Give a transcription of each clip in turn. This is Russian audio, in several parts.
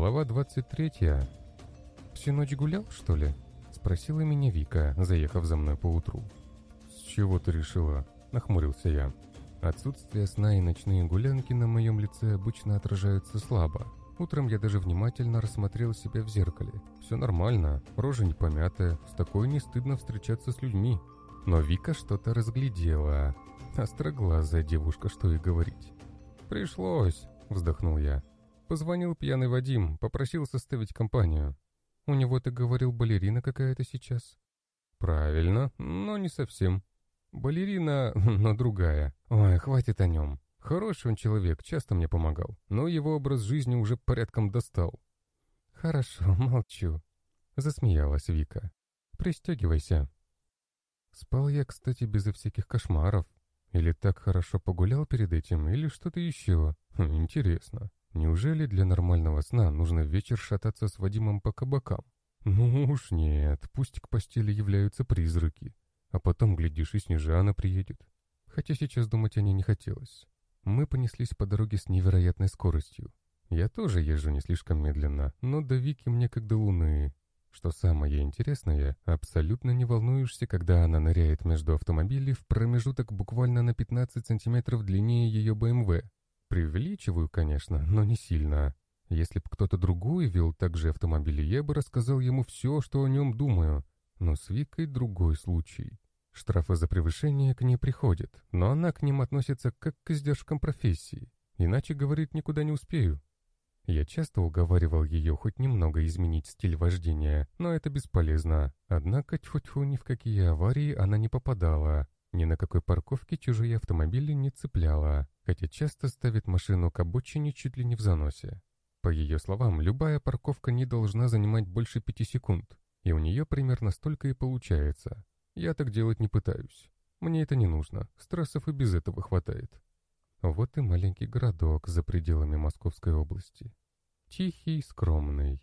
Глава 23. «Всю ночь гулял, что ли?» — спросила меня Вика, заехав за мной поутру. «С чего ты решила?» — нахмурился я. Отсутствие сна и ночные гулянки на моем лице обычно отражаются слабо. Утром я даже внимательно рассмотрел себя в зеркале. Все нормально, рожа не помятая, с такой не стыдно встречаться с людьми. Но Вика что-то разглядела. Остроглазая девушка, что и говорить. «Пришлось», — вздохнул я. Позвонил пьяный Вадим, попросил составить компанию. У него, ты говорил, балерина какая-то сейчас? Правильно, но не совсем. Балерина, но другая. Ой, хватит о нем. Хороший он человек, часто мне помогал, но его образ жизни уже порядком достал. Хорошо, молчу. Засмеялась Вика. Пристегивайся. Спал я, кстати, безо всяких кошмаров. Или так хорошо погулял перед этим, или что-то еще. Хм, интересно. Неужели для нормального сна нужно вечер шататься с Вадимом по кабакам? Ну уж нет, пусть к постели являются призраки. А потом, глядишь, и Снежана приедет. Хотя сейчас думать о ней не хотелось. Мы понеслись по дороге с невероятной скоростью. Я тоже езжу не слишком медленно, но до Вики мне как до луны. Что самое интересное, абсолютно не волнуешься, когда она ныряет между автомобилей в промежуток буквально на 15 сантиметров длиннее ее БМВ. Преувеличиваю, конечно, но не сильно. Если бы кто-то другой вел так же автомобиль, я бы рассказал ему все, что о нем думаю. Но с Викой другой случай. Штрафы за превышение к ней приходят, но она к ним относится как к издержкам профессии. Иначе, говорит, никуда не успею. Я часто уговаривал ее хоть немного изменить стиль вождения, но это бесполезно. Однако, тьфу-тьфу, ни в какие аварии она не попадала. Ни на какой парковке чужие автомобили не цепляла хотя часто ставит машину к обочине чуть ли не в заносе. По ее словам, любая парковка не должна занимать больше пяти секунд, и у нее примерно столько и получается. Я так делать не пытаюсь. Мне это не нужно, стрессов и без этого хватает. Вот и маленький городок за пределами Московской области. Тихий, скромный.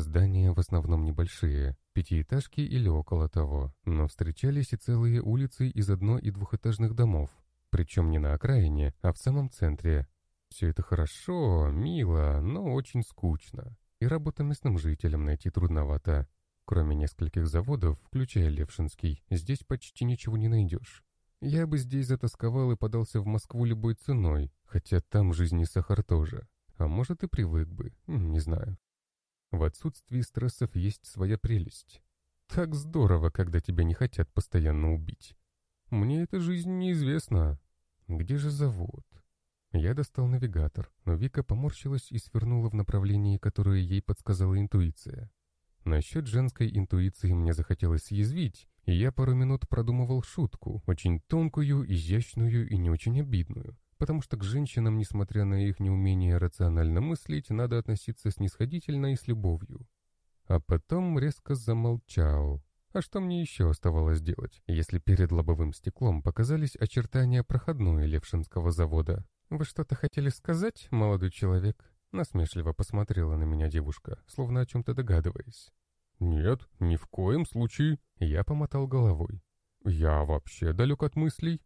Здания в основном небольшие, пятиэтажки или около того, но встречались и целые улицы из одно- и двухэтажных домов, причем не на окраине, а в самом центре. Все это хорошо, мило, но очень скучно. И работа местным жителям найти трудновато. Кроме нескольких заводов, включая Левшинский, здесь почти ничего не найдешь. Я бы здесь затасковал и подался в Москву любой ценой, хотя там жизнь не сахар тоже. А может и привык бы, не знаю. В отсутствии стрессов есть своя прелесть. Так здорово, когда тебя не хотят постоянно убить. Мне эта жизнь неизвестна, где же завод? Я достал навигатор, но Вика поморщилась и свернула в направлении, которое ей подсказала интуиция. Насчет женской интуиции мне захотелось съязвить, и я пару минут продумывал шутку, очень тонкую, изящную и не очень обидную, потому что к женщинам, несмотря на их неумение рационально мыслить, надо относиться снисходительно и с любовью. А потом резко замолчал, а что мне еще оставалось делать, если перед лобовым стеклом показались очертания проходной Левшинского завода? «Вы что-то хотели сказать, молодой человек?» Насмешливо посмотрела на меня девушка, словно о чем-то догадываясь. «Нет, ни в коем случае!» Я помотал головой. «Я вообще далек от мыслей!»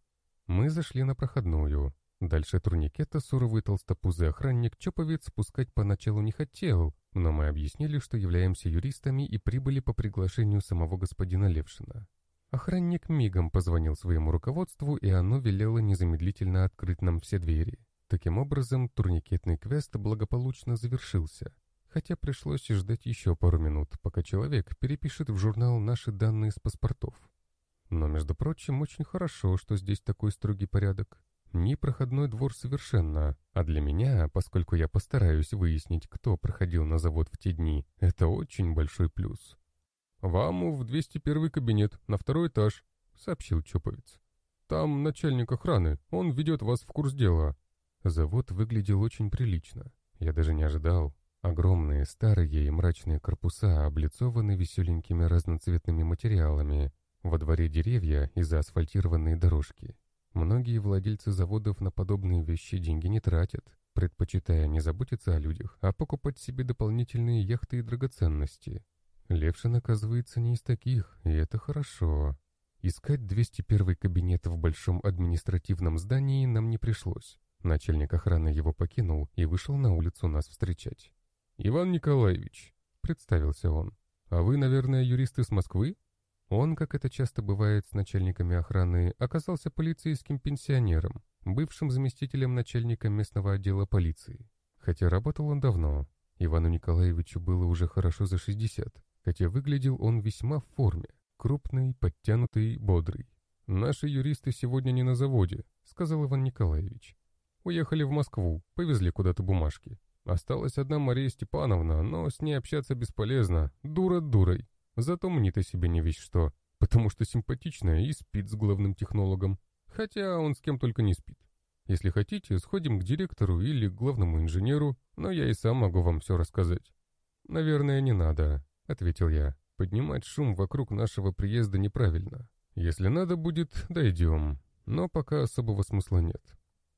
Мы зашли на проходную. Дальше турникета суровый толстопузый охранник Чоповец спускать поначалу не хотел, но мы объяснили, что являемся юристами и прибыли по приглашению самого господина Левшина. Охранник мигом позвонил своему руководству, и оно велело незамедлительно открыть нам все двери. Таким образом, турникетный квест благополучно завершился, хотя пришлось ждать еще пару минут, пока человек перепишет в журнал наши данные с паспортов. Но, между прочим, очень хорошо, что здесь такой строгий порядок. Ни проходной двор совершенно, а для меня, поскольку я постараюсь выяснить, кто проходил на завод в те дни, это очень большой плюс. «Вам в 201 кабинет, на второй этаж», — сообщил Чоповец. «Там начальник охраны, он ведет вас в курс дела». Завод выглядел очень прилично. Я даже не ожидал. Огромные, старые и мрачные корпуса облицованы веселенькими разноцветными материалами. Во дворе деревья и заасфальтированные дорожки. Многие владельцы заводов на подобные вещи деньги не тратят, предпочитая не заботиться о людях, а покупать себе дополнительные яхты и драгоценности. Левшин, оказывается, не из таких, и это хорошо. Искать 201 кабинет в большом административном здании нам не пришлось. Начальник охраны его покинул и вышел на улицу нас встречать. «Иван Николаевич», — представился он. «А вы, наверное, юристы с Москвы?» Он, как это часто бывает с начальниками охраны, оказался полицейским пенсионером, бывшим заместителем начальника местного отдела полиции. Хотя работал он давно. Ивану Николаевичу было уже хорошо за 60, хотя выглядел он весьма в форме. Крупный, подтянутый, бодрый. «Наши юристы сегодня не на заводе», — сказал Иван Николаевич. «Уехали в Москву, повезли куда-то бумажки. Осталась одна Мария Степановна, но с ней общаться бесполезно. Дура дурой. Зато мне-то себе не вещь что, потому что симпатичная и спит с главным технологом. Хотя он с кем только не спит. Если хотите, сходим к директору или к главному инженеру, но я и сам могу вам все рассказать». «Наверное, не надо», — ответил я. «Поднимать шум вокруг нашего приезда неправильно. Если надо будет, дойдем. Но пока особого смысла нет».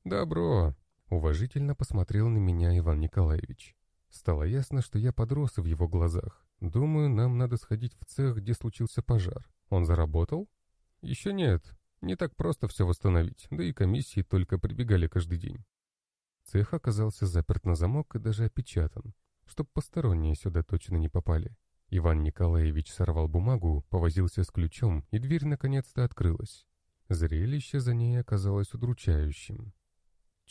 «Добро», Уважительно посмотрел на меня Иван Николаевич. Стало ясно, что я подрос в его глазах. Думаю, нам надо сходить в цех, где случился пожар. Он заработал? Еще нет. Не так просто все восстановить, да и комиссии только прибегали каждый день. Цех оказался заперт на замок и даже опечатан, чтоб посторонние сюда точно не попали. Иван Николаевич сорвал бумагу, повозился с ключом, и дверь наконец-то открылась. Зрелище за ней оказалось удручающим.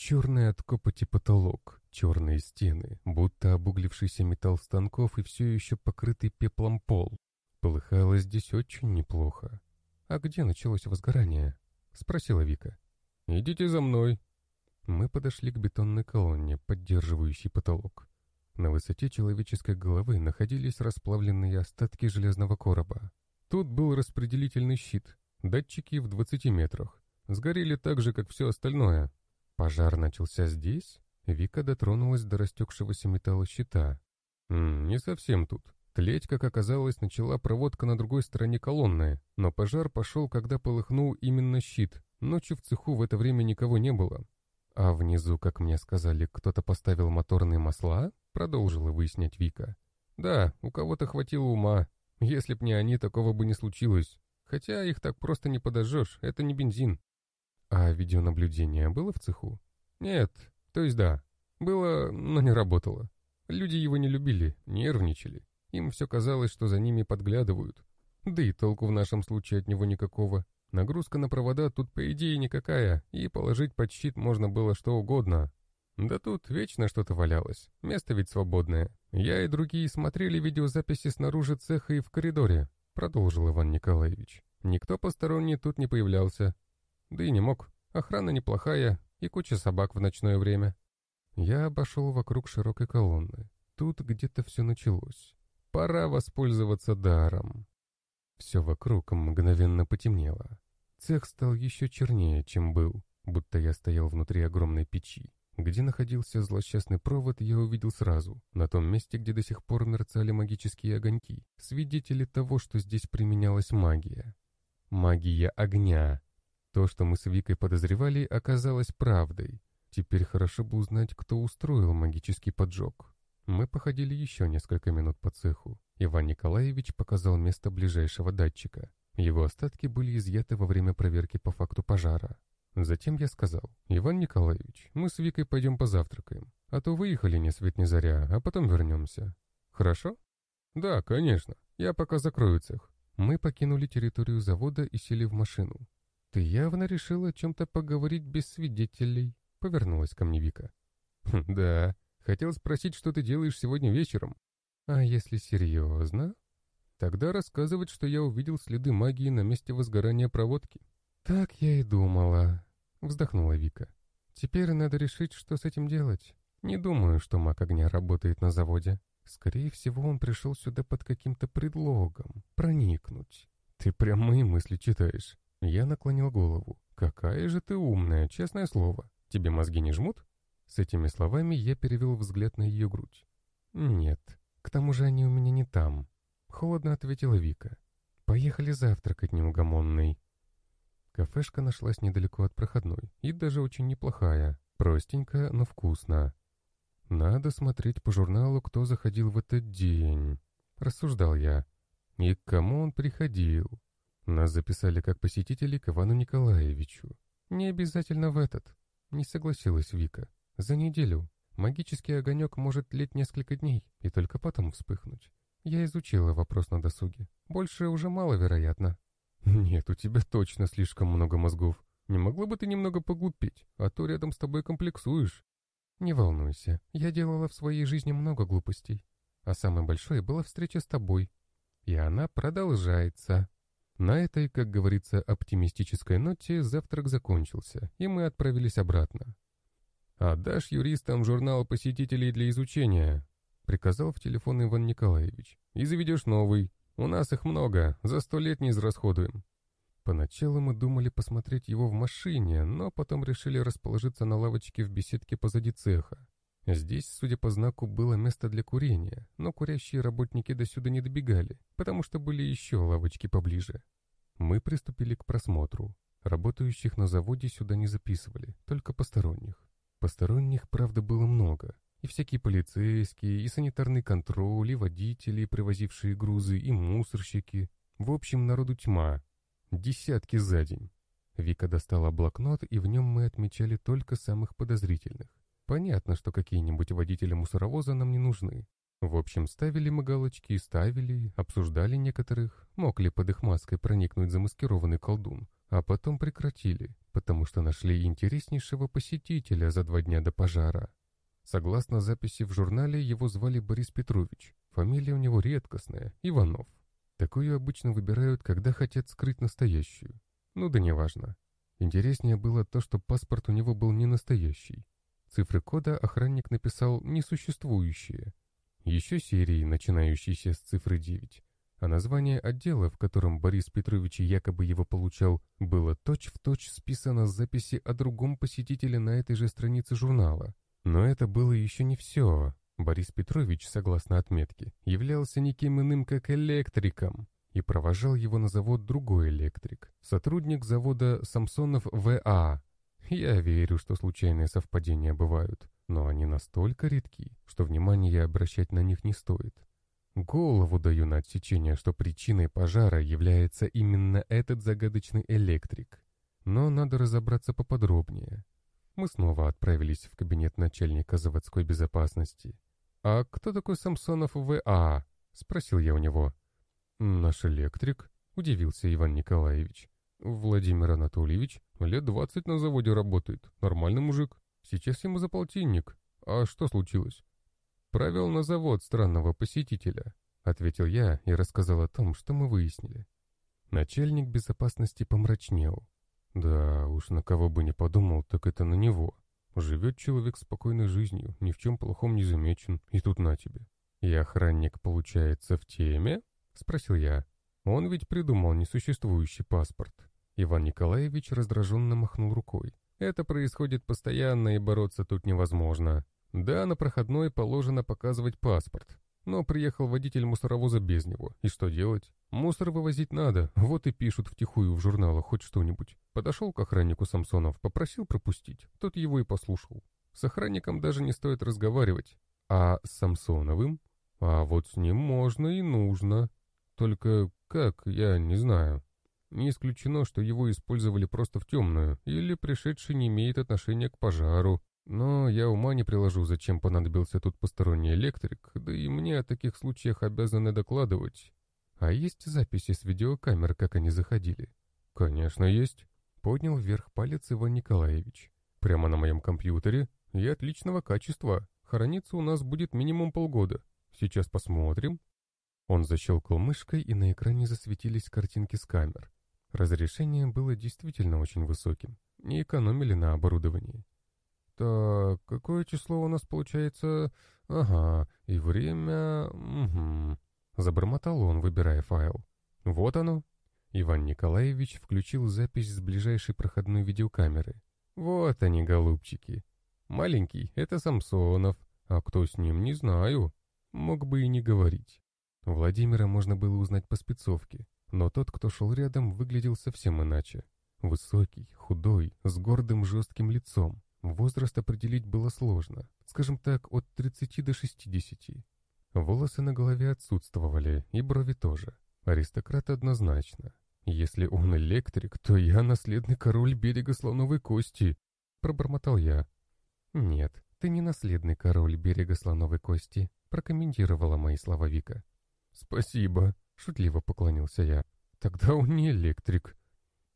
Черный от копоти потолок, черные стены, будто обуглившийся металл станков и все еще покрытый пеплом пол. Полыхало здесь очень неплохо. «А где началось возгорание?» — спросила Вика. «Идите за мной». Мы подошли к бетонной колонне, поддерживающей потолок. На высоте человеческой головы находились расплавленные остатки железного короба. Тут был распределительный щит, датчики в 20 метрах. Сгорели так же, как все остальное, Пожар начался здесь? Вика дотронулась до растекшегося металла щита. Не совсем тут. Тлеть, как оказалось, начала проводка на другой стороне колонны, но пожар пошел, когда полыхнул именно щит. Ночью в цеху в это время никого не было. А внизу, как мне сказали, кто-то поставил моторные масла? Продолжила выяснять Вика. Да, у кого-то хватило ума. Если б не они, такого бы не случилось. Хотя их так просто не подожжешь, это не бензин. А видеонаблюдение было в цеху? Нет, то есть да. Было, но не работало. Люди его не любили, нервничали. Им все казалось, что за ними подглядывают. Да и толку в нашем случае от него никакого. Нагрузка на провода тут по идее никакая, и положить под щит можно было что угодно. Да тут вечно что-то валялось, место ведь свободное. Я и другие смотрели видеозаписи снаружи цеха и в коридоре, продолжил Иван Николаевич. Никто посторонний тут не появлялся, да и не мог. Охрана неплохая и куча собак в ночное время. Я обошел вокруг широкой колонны. Тут где-то все началось. Пора воспользоваться даром. Все вокруг мгновенно потемнело. Цех стал еще чернее, чем был, будто я стоял внутри огромной печи. Где находился злосчастный провод, я увидел сразу, на том месте, где до сих пор мерцали магические огоньки, свидетели того, что здесь применялась магия. Магия огня, то, что мы с Викой подозревали, оказалось правдой. Теперь хорошо бы узнать, кто устроил магический поджог. Мы походили еще несколько минут по цеху. Иван Николаевич показал место ближайшего датчика. Его остатки были изъяты во время проверки по факту пожара. Затем я сказал, «Иван Николаевич, мы с Викой пойдем позавтракаем, а то выехали ни свет ни заря, а потом вернемся. Хорошо?» «Да, конечно. Я пока закрою цех». Мы покинули территорию завода и сели в машину. «Ты явно решил о чем-то поговорить без свидетелей», — повернулась ко мне Вика. «Хм, «Да, хотел спросить, что ты делаешь сегодня вечером». «А если серьезно?» «Тогда рассказывать, что я увидел следы магии на месте возгорания проводки». «Так я и думала», — вздохнула Вика. «Теперь надо решить, что с этим делать. Не думаю, что маг огня работает на заводе. Скорее всего, он пришел сюда под каким-то предлогом. Проникнуть. Ты прям мои мысли читаешь. Я наклонил голову. «Какая же ты умная, честное слово. Тебе мозги не жмут?» С этими словами я перевел взгляд на ее грудь. «Нет, к тому же они у меня не там», — холодно ответила Вика. «Поехали завтракать, неугомонный». Кафешка нашлась недалеко от проходной, и даже очень неплохая, простенькая, но вкусно. «Надо смотреть по журналу, кто заходил в этот день», — рассуждал я. «И к кому он приходил. Нас записали как посетителей к Ивану Николаевичу. Не обязательно в этот. Не согласилась Вика. За неделю. Магический огонек может тлеть несколько дней и только потом вспыхнуть. Я изучила вопрос на досуге. Больше уже маловероятно. Нет, у тебя точно слишком много мозгов. Не могла бы ты немного поглупеть, а то рядом с тобой комплексуешь. Не волнуйся, я делала в своей жизни много глупостей. А самой большой была встреча с тобой. И она продолжается. На этой, как говорится, оптимистической ноте завтрак закончился, и мы отправились обратно. «Отдашь юристам журнал посетителей для изучения», — приказал в телефон Иван Николаевич. «И заведешь новый. У нас их много, за сто лет не израсходуем». Поначалу мы думали посмотреть его в машине, но потом решили расположиться на лавочке в беседке позади цеха. Здесь, судя по знаку, было место для курения, но курящие работники до сюда не добегали, потому что были еще лавочки поближе. Мы приступили к просмотру. Работающих на заводе сюда не записывали, только посторонних. Посторонних, правда, было много. И всякие полицейские, и санитарный контроль, и водители, привозившие грузы, и мусорщики. В общем, народу тьма. Десятки за день. Вика достала блокнот, и в нем мы отмечали только самых подозрительных. Понятно, что какие-нибудь водители мусоровоза нам не нужны. В общем, ставили мы галочки ставили, обсуждали некоторых, мог ли под их маской проникнуть замаскированный колдун, а потом прекратили, потому что нашли интереснейшего посетителя за два дня до пожара. Согласно записи в журнале, его звали Борис Петрович. Фамилия у него редкостная — Иванов. Такую обычно выбирают, когда хотят скрыть настоящую. Ну да неважно. Интереснее было то, что паспорт у него был не настоящий. Цифры кода охранник написал несуществующие. Еще серии, начинающиеся с цифры 9 а название отдела, в котором Борис Петрович якобы его получал, было точь-в-точь точь списано с записи о другом посетителе на этой же странице журнала. Но это было еще не все. Борис Петрович, согласно отметке, являлся никем иным, как электриком, и провожал его на завод другой электрик, сотрудник завода Самсонов В.А. Я верю, что случайные совпадения бывают, но они настолько редки, что внимания обращать на них не стоит. Голову даю на отсечение, что причиной пожара является именно этот загадочный электрик. Но надо разобраться поподробнее. Мы снова отправились в кабинет начальника заводской безопасности. «А кто такой Самсонов В.А.?» — спросил я у него. «Наш электрик», — удивился Иван Николаевич. «Владимир Анатольевич лет двадцать на заводе работает. Нормальный мужик. Сейчас ему за полтинник. А что случилось?» «Провел на завод странного посетителя», — ответил я и рассказал о том, что мы выяснили. Начальник безопасности помрачнел. Да уж, на кого бы не подумал, так это на него. Живет человек спокойной жизнью, ни в чем плохом не замечен, и тут на тебе. И охранник, получается, в теме? Спросил я. Он ведь придумал несуществующий паспорт. Иван Николаевич раздраженно махнул рукой. Это происходит постоянно, и бороться тут невозможно. Да, на проходной положено показывать паспорт. Но приехал водитель мусоровоза без него. И что делать? Мусор вывозить надо, вот и пишут втихую в журналах хоть что-нибудь. Подошел к охраннику Самсонов, попросил пропустить. Тот его и послушал. С охранником даже не стоит разговаривать. А с Самсоновым? А вот с ним можно и нужно. Только как, я не знаю. Не исключено, что его использовали просто в темную, или пришедший не имеет отношения к пожару, но я ума не приложу, зачем понадобился тут посторонний электрик, да и мне о таких случаях обязаны докладывать. А есть записи с видеокамер, как они заходили? Конечно, есть. Поднял вверх палец Иван Николаевич. Прямо на моем компьютере и отличного качества. Храниться у нас будет минимум полгода. Сейчас посмотрим. Он защелкал мышкой, и на экране засветились картинки с камер. Разрешение было действительно очень высоким. Не экономили на оборудовании. Так, какое число у нас получается? Ага, и время... Угу. Забормотал он, выбирая файл. Вот оно. Иван Николаевич включил запись с ближайшей проходной видеокамеры. Вот они, голубчики. Маленький — это Самсонов, а кто с ним, не знаю. Мог бы и не говорить. Владимира можно было узнать по спецовке, но тот, кто шел рядом, выглядел совсем иначе. Высокий, худой, с гордым жестким лицом, Возраст определить было сложно, скажем так, от 30 до 60. Волосы на голове отсутствовали, и брови тоже. Аристократ однозначно. Если он электрик, то я наследный король берега слоновой кости, пробормотал я. Нет, «Ты не наследный король берега слоновой кости», — прокомментировала мои слова Вика. «Спасибо», — шутливо поклонился я. «Тогда он не электрик».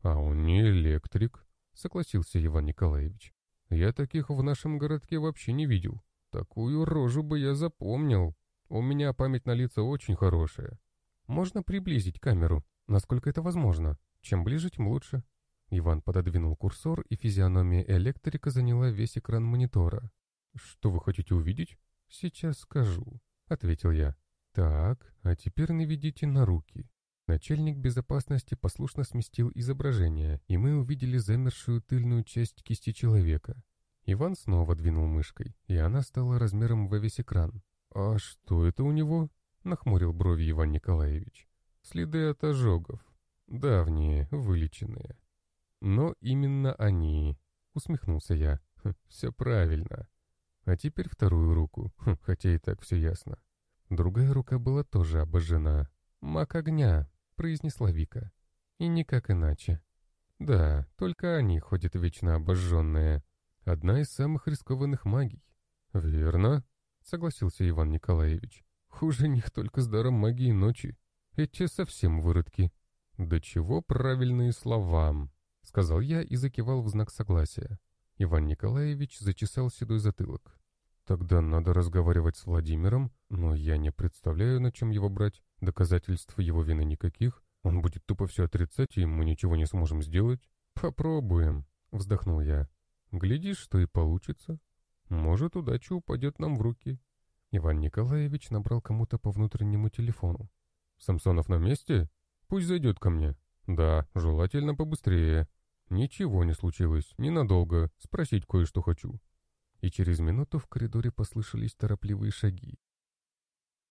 «А он не электрик», — согласился Иван Николаевич. «Я таких в нашем городке вообще не видел. Такую рожу бы я запомнил. У меня память на лица очень хорошая. Можно приблизить камеру, насколько это возможно. Чем ближе, тем лучше». Иван пододвинул курсор, и физиономия электрика заняла весь экран монитора. «Что вы хотите увидеть?» «Сейчас скажу», — ответил я. «Так, а теперь наведите на руки». Начальник безопасности послушно сместил изображение, и мы увидели замершую тыльную часть кисти человека. Иван снова двинул мышкой, и она стала размером во весь экран. «А что это у него?» — нахмурил брови Иван Николаевич. «Следы от ожогов. Давние, вылеченные». «Но именно они», — усмехнулся я. «Хм, «Все правильно. А теперь вторую руку, хм, хотя и так все ясно. Другая рука была тоже обожжена. «Маг огня», — произнесла Вика. «И никак иначе». «Да, только они ходят вечно обожженные. Одна из самых рискованных магий». «Верно», — согласился Иван Николаевич. «Хуже них только с даром магии ночи. Эти совсем выродки». «Да чего правильные слова», — сказал я и закивал в знак согласия. Иван Николаевич зачесал седой затылок. «Тогда надо разговаривать с Владимиром, но я не представляю, на чем его брать. Доказательств его вины никаких. Он будет тупо все отрицать, и мы ничего не сможем сделать. Попробуем», — вздохнул я. «Глядишь, что и получится. Может, удача упадет нам в руки». Иван Николаевич набрал кому-то по внутреннему телефону. «Самсонов на месте? Пусть зайдет ко мне. Да, желательно побыстрее. Ничего не случилось, ненадолго, спросить кое-что хочу». И через минуту в коридоре послышались торопливые шаги.